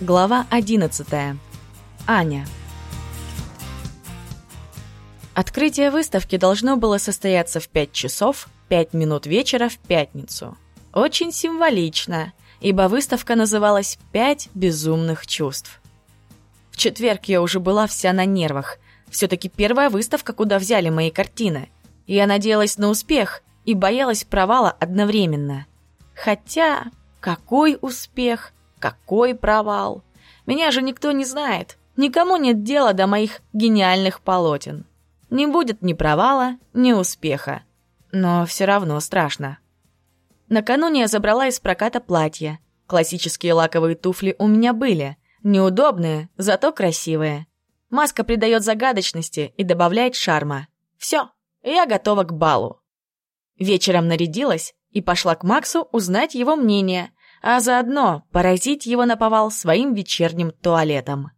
Глава 11. Аня. Открытие выставки должно было состояться в 5 часов 5 минут вечера в пятницу. Очень символично, ибо выставка называлась «Пять безумных чувств». В четверг я уже была вся на нервах. Все-таки первая выставка, куда взяли мои картины. Я надеялась на успех и боялась провала одновременно. Хотя, какой успех? Какой провал? Меня же никто не знает. Никому нет дела до моих гениальных полотен. Не будет ни провала, ни успеха. Но все равно страшно. Накануне я забрала из проката платье. Классические лаковые туфли у меня были. Неудобные, зато красивые. Маска придает загадочности и добавляет шарма. Все, я готова к балу. Вечером нарядилась и пошла к Максу узнать его мнение, а заодно поразить его наповал своим вечерним туалетом.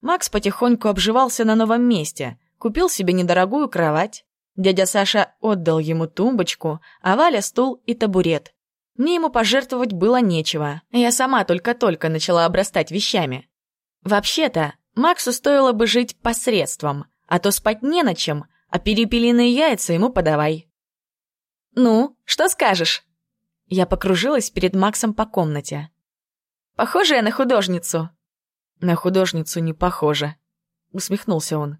Макс потихоньку обживался на новом месте, купил себе недорогую кровать. Дядя Саша отдал ему тумбочку, а Валя стул и табурет. Мне ему пожертвовать было нечего, я сама только-только начала обрастать вещами. Вообще-то, Максу стоило бы жить посредством, а то спать не на чем, а перепелиные яйца ему подавай. «Ну, что скажешь?» Я покружилась перед Максом по комнате. «Похожая на художницу?» «На художницу не похоже», — усмехнулся он.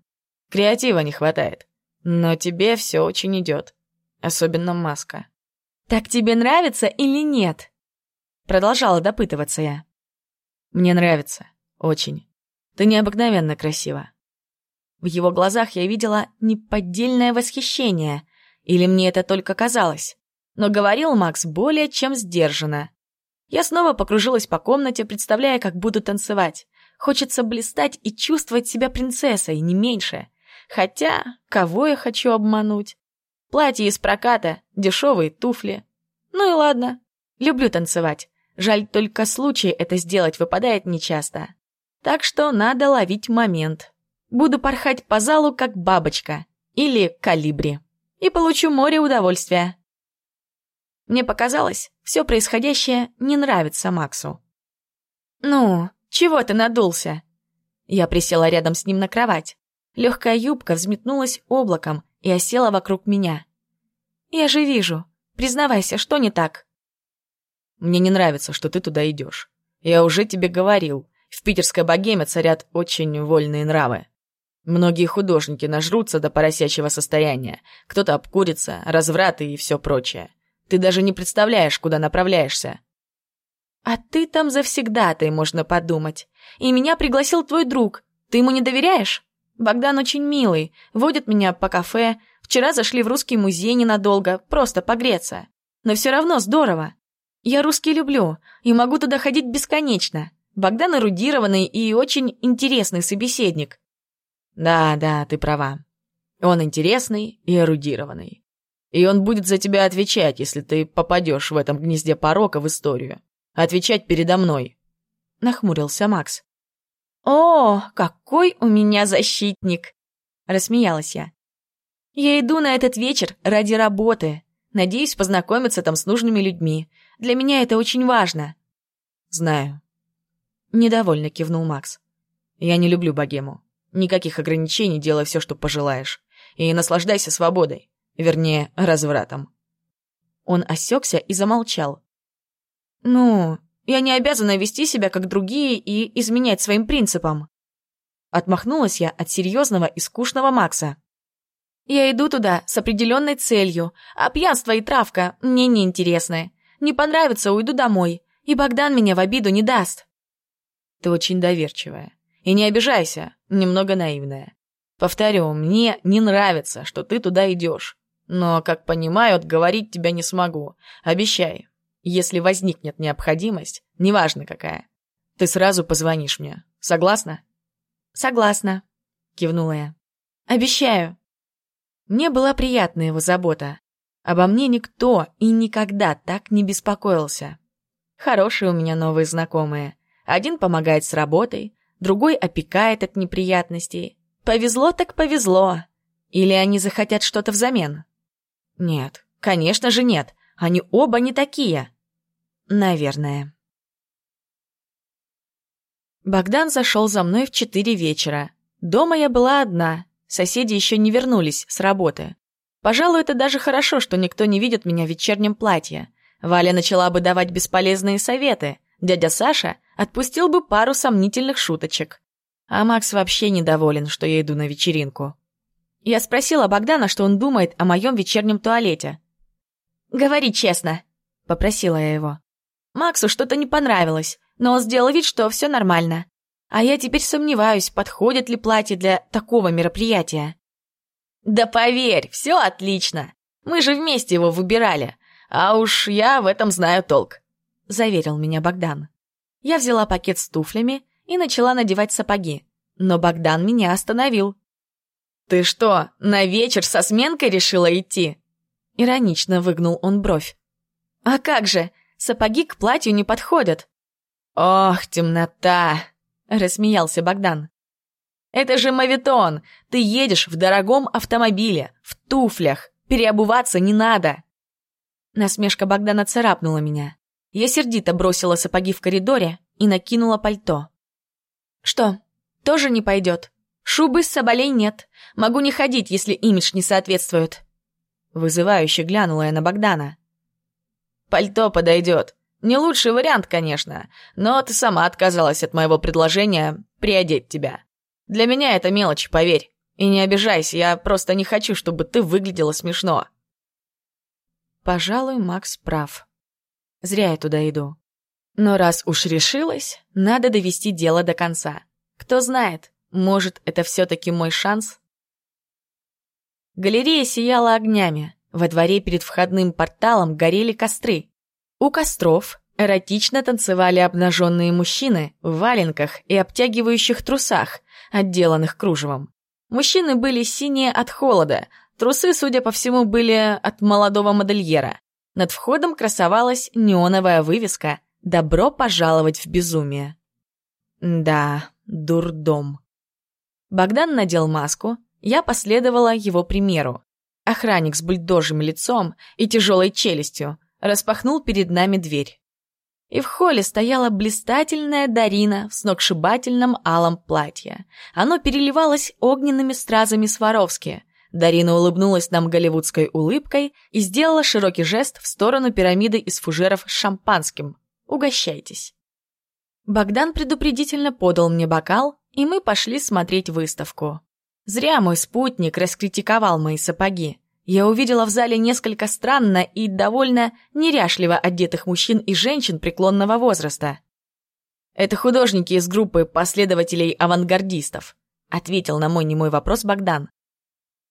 «Креатива не хватает. Но тебе все очень идет. Особенно маска». «Так тебе нравится или нет?» Продолжала допытываться я. «Мне нравится. Очень. Ты необыкновенно красива». В его глазах я видела неподдельное восхищение. Или мне это только казалось? Но говорил Макс более чем сдержанно. Я снова покружилась по комнате, представляя, как буду танцевать. Хочется блистать и чувствовать себя принцессой, не меньше. Хотя, кого я хочу обмануть? Платье из проката, дешевые туфли. Ну и ладно. Люблю танцевать. Жаль, только случай это сделать выпадает нечасто. Так что надо ловить момент. Буду порхать по залу, как бабочка. Или калибри. И получу море удовольствия. Мне показалось, все происходящее не нравится Максу. «Ну, чего ты надулся?» Я присела рядом с ним на кровать. Легкая юбка взметнулась облаком и осела вокруг меня. «Я же вижу. Признавайся, что не так?» «Мне не нравится, что ты туда идешь. Я уже тебе говорил, в питерской богеме царят очень вольные нравы. Многие художники нажрутся до поросячьего состояния, кто-то обкурится, развраты и все прочее. Ты даже не представляешь, куда направляешься. А ты там завсегдатай, можно подумать. И меня пригласил твой друг. Ты ему не доверяешь? Богдан очень милый, водит меня по кафе. Вчера зашли в русский музей ненадолго, просто погреться. Но все равно здорово. Я русский люблю и могу туда ходить бесконечно. Богдан эрудированный и очень интересный собеседник. Да, да, ты права. Он интересный и эрудированный. И он будет за тебя отвечать, если ты попадешь в этом гнезде порока в историю. Отвечать передо мной. Нахмурился Макс. «О, какой у меня защитник!» Рассмеялась я. «Я иду на этот вечер ради работы. Надеюсь познакомиться там с нужными людьми. Для меня это очень важно». «Знаю». Недовольно кивнул Макс. «Я не люблю богему. Никаких ограничений, делай все, что пожелаешь. И наслаждайся свободой. Вернее, развратом. Он осекся и замолчал. «Ну, я не обязана вести себя, как другие, и изменять своим принципам». Отмахнулась я от серьезного и скучного Макса. «Я иду туда с определенной целью, а пьянство и травка мне не интересны. Не понравится, уйду домой, и Богдан меня в обиду не даст». «Ты очень доверчивая. И не обижайся, немного наивная. Повторю, мне не нравится, что ты туда идешь. Но, как понимаю, отговорить тебя не смогу. Обещай, если возникнет необходимость, неважно какая, ты сразу позвонишь мне. Согласна? Согласна, кивнула я. Обещаю. Мне была приятна его забота. Обо мне никто и никогда так не беспокоился. Хорошие у меня новые знакомые. Один помогает с работой, другой опекает от неприятностей. Повезло так повезло. Или они захотят что-то взамен? Нет, конечно же нет. Они оба не такие. Наверное. Богдан зашел за мной в четыре вечера. Дома я была одна, соседи еще не вернулись с работы. Пожалуй, это даже хорошо, что никто не видит меня в вечернем платье. Валя начала бы давать бесполезные советы. Дядя Саша отпустил бы пару сомнительных шуточек. А Макс вообще недоволен, что я иду на вечеринку. Я спросила Богдана, что он думает о моем вечернем туалете. «Говори честно», — попросила я его. Максу что-то не понравилось, но он сделал вид, что все нормально. А я теперь сомневаюсь, подходит ли платье для такого мероприятия. «Да поверь, все отлично. Мы же вместе его выбирали. А уж я в этом знаю толк», — заверил меня Богдан. Я взяла пакет с туфлями и начала надевать сапоги. Но Богдан меня остановил. «Ты что, на вечер со сменкой решила идти?» Иронично выгнул он бровь. «А как же, сапоги к платью не подходят». «Ох, темнота!» — рассмеялся Богдан. «Это же мавитон! Ты едешь в дорогом автомобиле, в туфлях. Переобуваться не надо!» Насмешка Богдана царапнула меня. Я сердито бросила сапоги в коридоре и накинула пальто. «Что, тоже не пойдет? Шубы с соболей нет. Могу не ходить, если имидж не соответствует». Вызывающе глянула я на Богдана. «Пальто подойдет. Не лучший вариант, конечно, но ты сама отказалась от моего предложения приодеть тебя. Для меня это мелочь, поверь. И не обижайся, я просто не хочу, чтобы ты выглядела смешно». Пожалуй, Макс прав. Зря я туда иду. Но раз уж решилась, надо довести дело до конца. Кто знает, может, это все-таки мой шанс? Галерея сияла огнями. Во дворе перед входным порталом горели костры. У костров эротично танцевали обнаженные мужчины в валенках и обтягивающих трусах, отделанных кружевом. Мужчины были синие от холода, трусы, судя по всему, были от молодого модельера. Над входом красовалась неоновая вывеска «Добро пожаловать в безумие». Да, дурдом. Богдан надел маску, я последовала его примеру. Охранник с бульдожим лицом и тяжелой челюстью распахнул перед нами дверь. И в холле стояла блистательная Дарина в сногсшибательном алом платье. Оно переливалось огненными стразами Сваровски. Дарина улыбнулась нам голливудской улыбкой и сделала широкий жест в сторону пирамиды из фужеров с шампанским. «Угощайтесь». Богдан предупредительно подал мне бокал, и мы пошли смотреть выставку. Зря мой спутник раскритиковал мои сапоги. Я увидела в зале несколько странно и довольно неряшливо одетых мужчин и женщин преклонного возраста. «Это художники из группы последователей авангардистов», ответил на мой немой вопрос Богдан.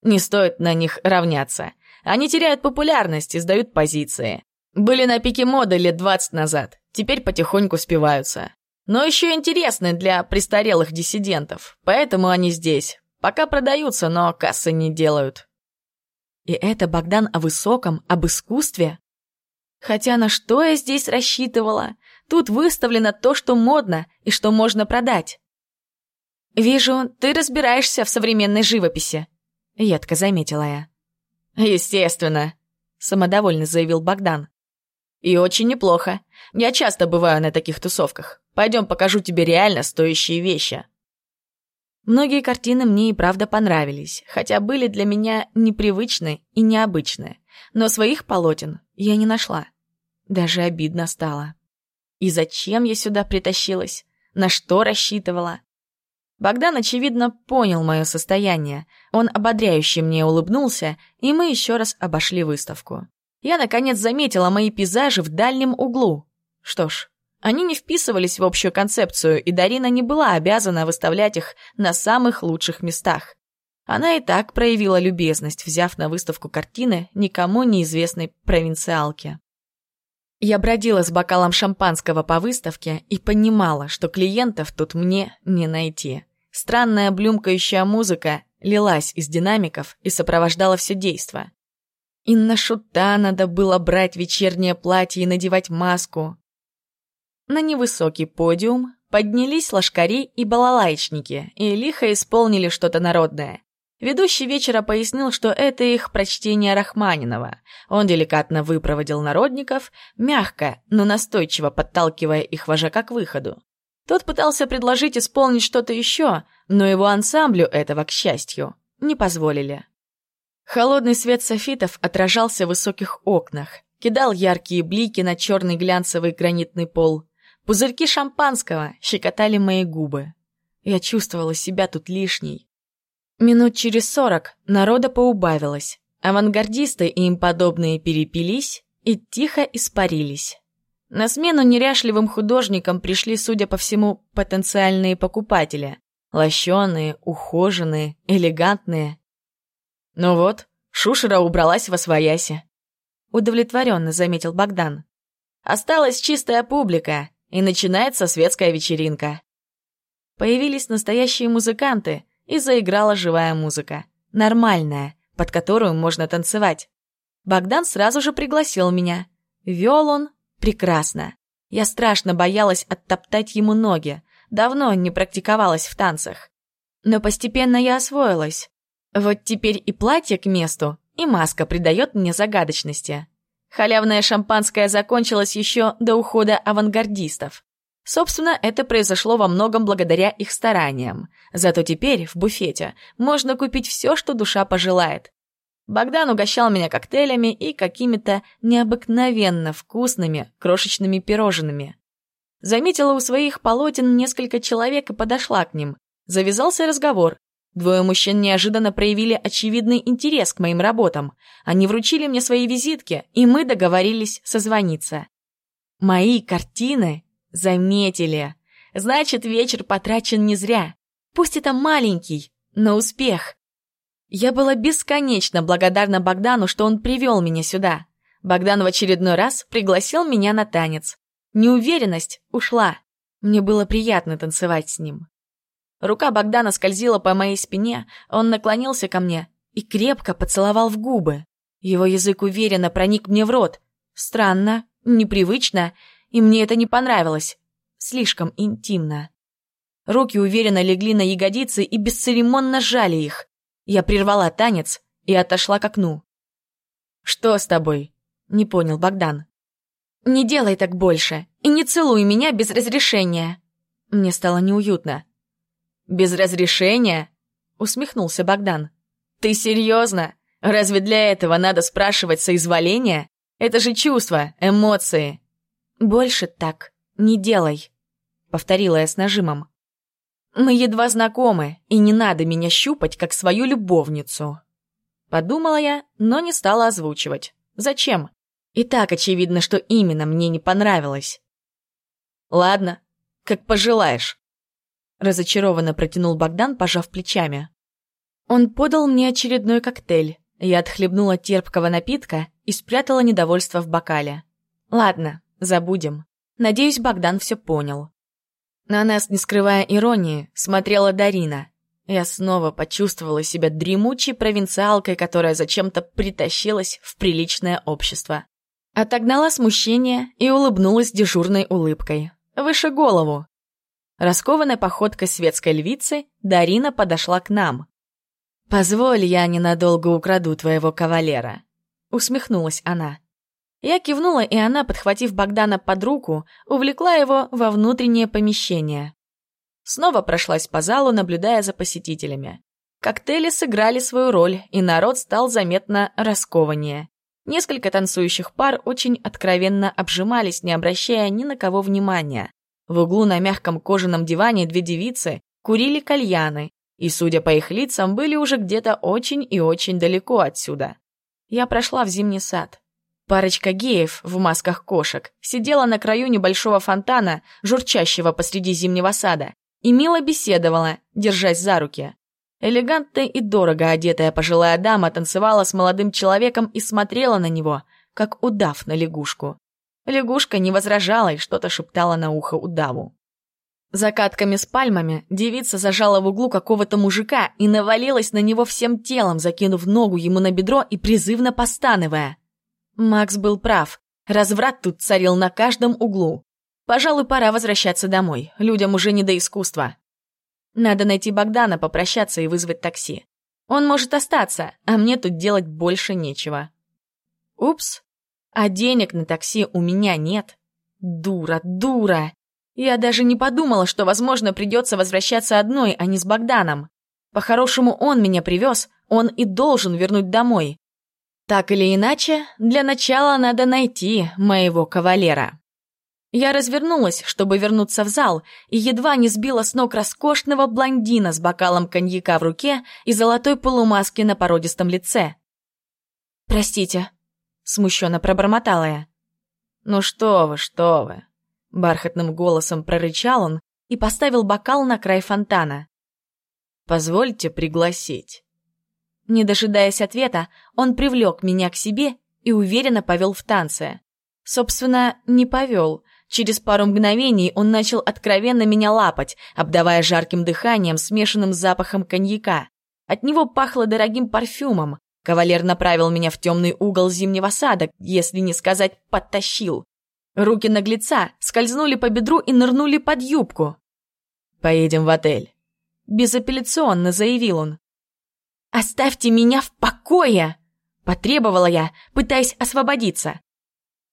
«Не стоит на них равняться. Они теряют популярность и сдают позиции. Были на пике моды лет 20 назад, теперь потихоньку спиваются. Но еще интересны для престарелых диссидентов, поэтому они здесь. Пока продаются, но кассы не делают». И это Богдан о высоком, об искусстве? Хотя на что я здесь рассчитывала? Тут выставлено то, что модно и что можно продать. «Вижу, ты разбираешься в современной живописи», — едко заметила я. «Естественно», — самодовольно заявил Богдан. «И очень неплохо. Я часто бываю на таких тусовках. Пойдем покажу тебе реально стоящие вещи». Многие картины мне и правда понравились, хотя были для меня непривычны и необычны. Но своих полотен я не нашла. Даже обидно стало. И зачем я сюда притащилась? На что рассчитывала? Богдан, очевидно, понял мое состояние. Он ободряюще мне улыбнулся, и мы еще раз обошли выставку. Я, наконец, заметила мои пейзажи в дальнем углу. Что ж, они не вписывались в общую концепцию, и Дарина не была обязана выставлять их на самых лучших местах. Она и так проявила любезность, взяв на выставку картины никому неизвестной провинциалки. Я бродила с бокалом шампанского по выставке и понимала, что клиентов тут мне не найти. Странная блюмкающая музыка лилась из динамиков и сопровождала все действо. И на шута надо было брать вечернее платье и надевать маску, на невысокий подиум поднялись лошкари и балалайчники и лихо исполнили что-то народное. Ведущий вечера пояснил, что это их прочтение Рахманинова. Он деликатно выпроводил народников, мягко, но настойчиво подталкивая их вожака к выходу. Тот пытался предложить исполнить что-то еще, но его ансамблю этого, к счастью, не позволили. Холодный свет софитов отражался в высоких окнах, кидал яркие блики на черный глянцевый гранитный пол. Пузырьки шампанского щекотали мои губы. Я чувствовала себя тут лишней. Минут через сорок народа поубавилось. Авангардисты и им подобные перепились и тихо испарились. На смену неряшливым художникам пришли, судя по всему, потенциальные покупатели. Лощеные, ухоженные, элегантные. Ну вот, Шушера убралась во свояси. Удовлетворенно заметил Богдан. Осталась чистая публика, и начинается светская вечеринка. Появились настоящие музыканты, и заиграла живая музыка. Нормальная, под которую можно танцевать. Богдан сразу же пригласил меня. Вел он прекрасно. Я страшно боялась оттоптать ему ноги. Давно не практиковалась в танцах. Но постепенно я освоилась. Вот теперь и платье к месту, и маска придает мне загадочности. Халявное шампанское закончилось еще до ухода авангардистов. Собственно, это произошло во многом благодаря их стараниям. Зато теперь в буфете можно купить все, что душа пожелает. Богдан угощал меня коктейлями и какими-то необыкновенно вкусными крошечными пирожными. Заметила у своих полотен несколько человек и подошла к ним. Завязался разговор. Двое мужчин неожиданно проявили очевидный интерес к моим работам. Они вручили мне свои визитки, и мы договорились созвониться. Мои картины заметили. Значит, вечер потрачен не зря. Пусть это маленький, но успех. Я была бесконечно благодарна Богдану, что он привел меня сюда. Богдан в очередной раз пригласил меня на танец. Неуверенность ушла. Мне было приятно танцевать с ним. Рука Богдана скользила по моей спине, он наклонился ко мне и крепко поцеловал в губы. Его язык уверенно проник мне в рот. Странно, непривычно, и мне это не понравилось. Слишком интимно. Руки уверенно легли на ягодицы и бесцеремонно сжали их. Я прервала танец и отошла к окну. «Что с тобой?» — не понял Богдан. «Не делай так больше и не целуй меня без разрешения». Мне стало неуютно. «Без разрешения?» — усмехнулся Богдан. «Ты серьезно? Разве для этого надо спрашивать соизволения? Это же чувства, эмоции». «Больше так не делай», — повторила я с нажимом. Мы едва знакомы, и не надо меня щупать, как свою любовницу. Подумала я, но не стала озвучивать. Зачем? И так очевидно, что именно мне не понравилось. Ладно, как пожелаешь. Разочарованно протянул Богдан, пожав плечами. Он подал мне очередной коктейль. Я отхлебнула терпкого напитка и спрятала недовольство в бокале. Ладно, забудем. Надеюсь, Богдан все понял. На нас, не скрывая иронии, смотрела Дарина. Я снова почувствовала себя дремучей провинциалкой, которая зачем-то притащилась в приличное общество. Отогнала смущение и улыбнулась дежурной улыбкой. Выше голову. Раскованной походкой светской львицы Дарина подошла к нам. «Позволь, я ненадолго украду твоего кавалера», — усмехнулась она. Я кивнула, и она, подхватив Богдана под руку, увлекла его во внутреннее помещение. Снова прошлась по залу, наблюдая за посетителями. Коктейли сыграли свою роль, и народ стал заметно раскованнее. Несколько танцующих пар очень откровенно обжимались, не обращая ни на кого внимания. В углу на мягком кожаном диване две девицы курили кальяны, и, судя по их лицам, были уже где-то очень и очень далеко отсюда. Я прошла в зимний сад. Парочка геев в масках кошек сидела на краю небольшого фонтана, журчащего посреди зимнего сада, и мило беседовала, держась за руки. Элегантная и дорого одетая пожилая дама танцевала с молодым человеком и смотрела на него, как удав на лягушку. Лягушка не возражала и что-то шептала на ухо удаву. Закатками с пальмами девица зажала в углу какого-то мужика и навалилась на него всем телом, закинув ногу ему на бедро и призывно постановая. Макс был прав. Разврат тут царил на каждом углу. Пожалуй, пора возвращаться домой. Людям уже не до искусства. Надо найти Богдана, попрощаться и вызвать такси. Он может остаться, а мне тут делать больше нечего. Упс. А денег на такси у меня нет. Дура, дура. Я даже не подумала, что, возможно, придется возвращаться одной, а не с Богданом. По-хорошему, он меня привез, он и должен вернуть домой. Так или иначе, для начала надо найти моего кавалера. Я развернулась, чтобы вернуться в зал, и едва не сбила с ног роскошного блондина с бокалом коньяка в руке и золотой полумаски на породистом лице. «Простите», — смущенно пробормотала я. «Ну что вы, что вы!» Бархатным голосом прорычал он и поставил бокал на край фонтана. «Позвольте пригласить». Не дожидаясь ответа, он привлек меня к себе и уверенно повел в танце. Собственно, не повел. Через пару мгновений он начал откровенно меня лапать, обдавая жарким дыханием, смешанным с запахом коньяка. От него пахло дорогим парфюмом. Кавалер направил меня в темный угол зимнего сада, если не сказать «подтащил». Руки наглеца скользнули по бедру и нырнули под юбку. «Поедем в отель», — безапелляционно заявил он. «Оставьте меня в покое!» — потребовала я, пытаясь освободиться.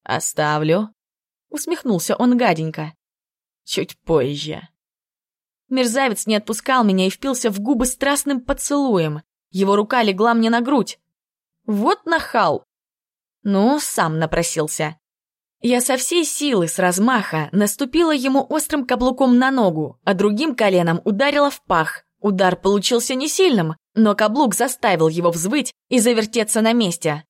«Оставлю», — усмехнулся он гаденько. «Чуть позже». Мерзавец не отпускал меня и впился в губы страстным поцелуем. Его рука легла мне на грудь. Вот нахал! Ну, сам напросился. Я со всей силы, с размаха, наступила ему острым каблуком на ногу, а другим коленом ударила в пах. Удар получился не сильным, но каблук заставил его взвыть и завертеться на месте.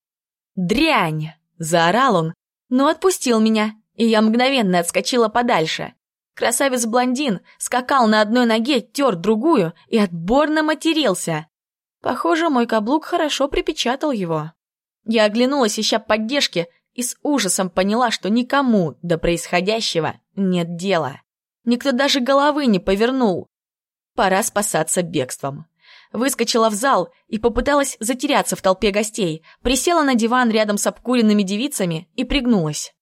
«Дрянь!» – заорал он, но отпустил меня, и я мгновенно отскочила подальше. Красавец-блондин скакал на одной ноге, тер другую и отборно матерился. Похоже, мой каблук хорошо припечатал его. Я оглянулась, ища поддержки, и с ужасом поняла, что никому до происходящего нет дела. Никто даже головы не повернул. Пора спасаться бегством. Выскочила в зал и попыталась затеряться в толпе гостей, присела на диван рядом с обкуренными девицами и пригнулась.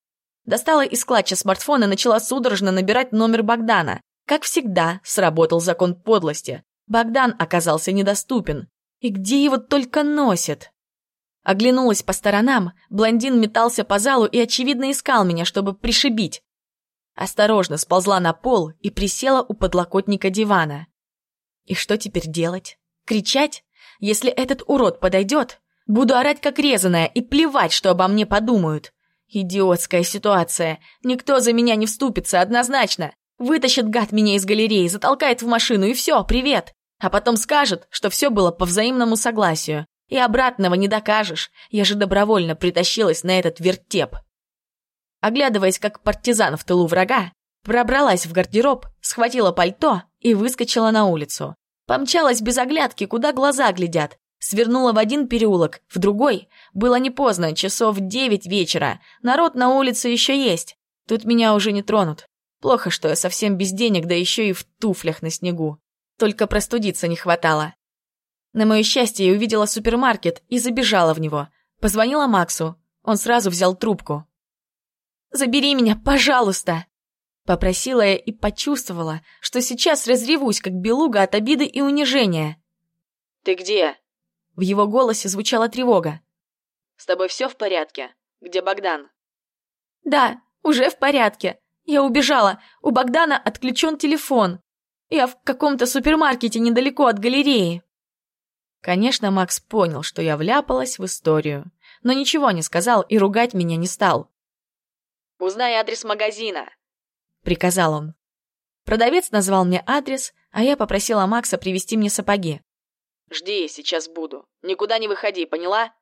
Достала из клатча смартфон и начала судорожно набирать номер Богдана. Как всегда, сработал закон подлости. Богдан оказался недоступен. И где его только носит? Оглянулась по сторонам, блондин метался по залу и, очевидно, искал меня, чтобы пришибить. Осторожно сползла на пол и присела у подлокотника дивана. И что теперь делать? Кричать? Если этот урод подойдет, буду орать как резаная и плевать, что обо мне подумают. Идиотская ситуация. Никто за меня не вступится, однозначно. Вытащит гад меня из галереи, затолкает в машину и все, привет. А потом скажет, что все было по взаимному согласию. И обратного не докажешь. Я же добровольно притащилась на этот вертеп. Оглядываясь, как партизан в тылу врага, пробралась в гардероб, схватила пальто и выскочила на улицу. Помчалась без оглядки, куда глаза глядят. Свернула в один переулок, в другой. Было не поздно, часов девять вечера. Народ на улице еще есть. Тут меня уже не тронут. Плохо, что я совсем без денег, да еще и в туфлях на снегу. Только простудиться не хватало. На мое счастье, я увидела супермаркет и забежала в него. Позвонила Максу. Он сразу взял трубку. «Забери меня, пожалуйста!» Попросила я и почувствовала, что сейчас разревусь, как белуга от обиды и унижения. «Ты где?» В его голосе звучала тревога. «С тобой все в порядке? Где Богдан?» «Да, уже в порядке. Я убежала. У Богдана отключен телефон. Я в каком-то супермаркете недалеко от галереи». Конечно, Макс понял, что я вляпалась в историю, но ничего не сказал и ругать меня не стал. «Узнай адрес магазина», — приказал он. Продавец назвал мне адрес, а я попросила Макса привезти мне сапоги. «Жди, сейчас буду. Никуда не выходи, поняла?»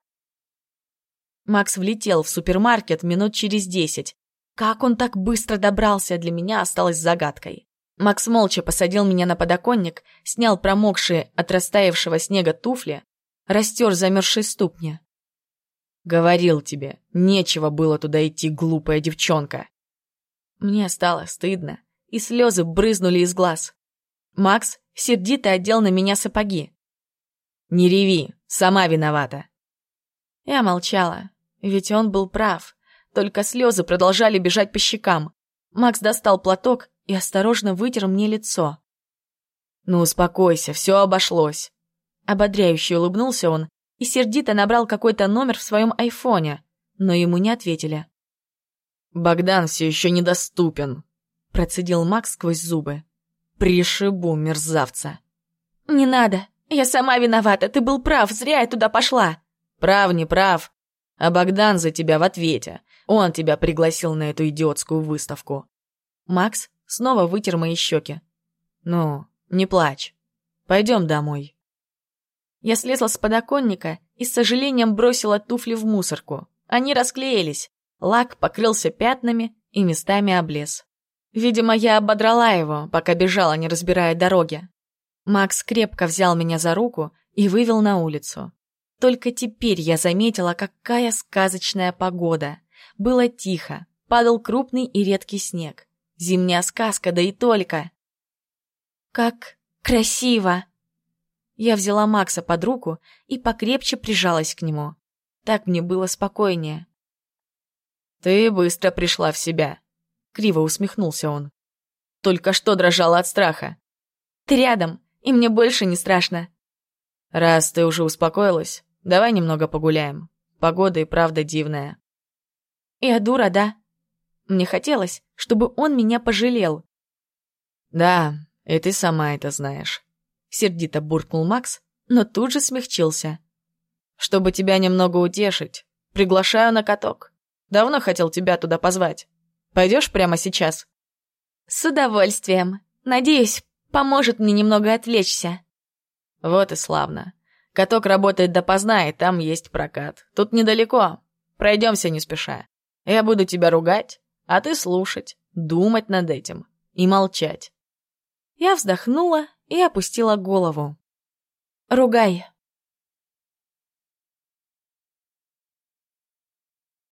Макс влетел в супермаркет минут через десять. Как он так быстро добрался, для меня осталось загадкой. Макс молча посадил меня на подоконник, снял промокшие от растаявшего снега туфли, растер замерзшие ступни. «Говорил тебе, нечего было туда идти, глупая девчонка!» Мне стало стыдно, и слезы брызнули из глаз. Макс сердито одел на меня сапоги. «Не реви, сама виновата!» Я молчала, ведь он был прав, только слезы продолжали бежать по щекам. Макс достал платок и осторожно вытер мне лицо. «Ну, успокойся, все обошлось». Ободряюще улыбнулся он и сердито набрал какой-то номер в своем айфоне, но ему не ответили. «Богдан все еще недоступен», — процедил Макс сквозь зубы. «Пришибу мерзавца!» «Не надо! Я сама виновата! Ты был прав! Зря я туда пошла!» «Прав, не прав! А Богдан за тебя в ответе! Он тебя пригласил на эту идиотскую выставку!» Макс снова вытер мои щеки. «Ну, не плачь. Пойдем домой». Я слезла с подоконника и с сожалением бросила туфли в мусорку. Они расклеились, лак покрылся пятнами и местами облез. Видимо, я ободрала его, пока бежала, не разбирая дороги. Макс крепко взял меня за руку и вывел на улицу. Только теперь я заметила, какая сказочная погода. Было тихо, падал крупный и редкий снег. Зимняя сказка, да и только. «Как красиво!» Я взяла Макса под руку и покрепче прижалась к нему. Так мне было спокойнее. «Ты быстро пришла в себя», — криво усмехнулся он. «Только что дрожала от страха». «Ты рядом, и мне больше не страшно». «Раз ты уже успокоилась, давай немного погуляем. Погода и правда дивная». «Я дура, да?» Мне хотелось, чтобы он меня пожалел. «Да, и ты сама это знаешь». Сердито буркнул Макс, но тут же смягчился. «Чтобы тебя немного утешить, приглашаю на каток. Давно хотел тебя туда позвать. Пойдешь прямо сейчас?» «С удовольствием. Надеюсь, поможет мне немного отвлечься». «Вот и славно. Каток работает допоздна, и там есть прокат. Тут недалеко. Пройдемся не спеша. Я буду тебя ругать, а ты слушать, думать над этим и молчать». Я вздохнула и опустила голову. «Ругай».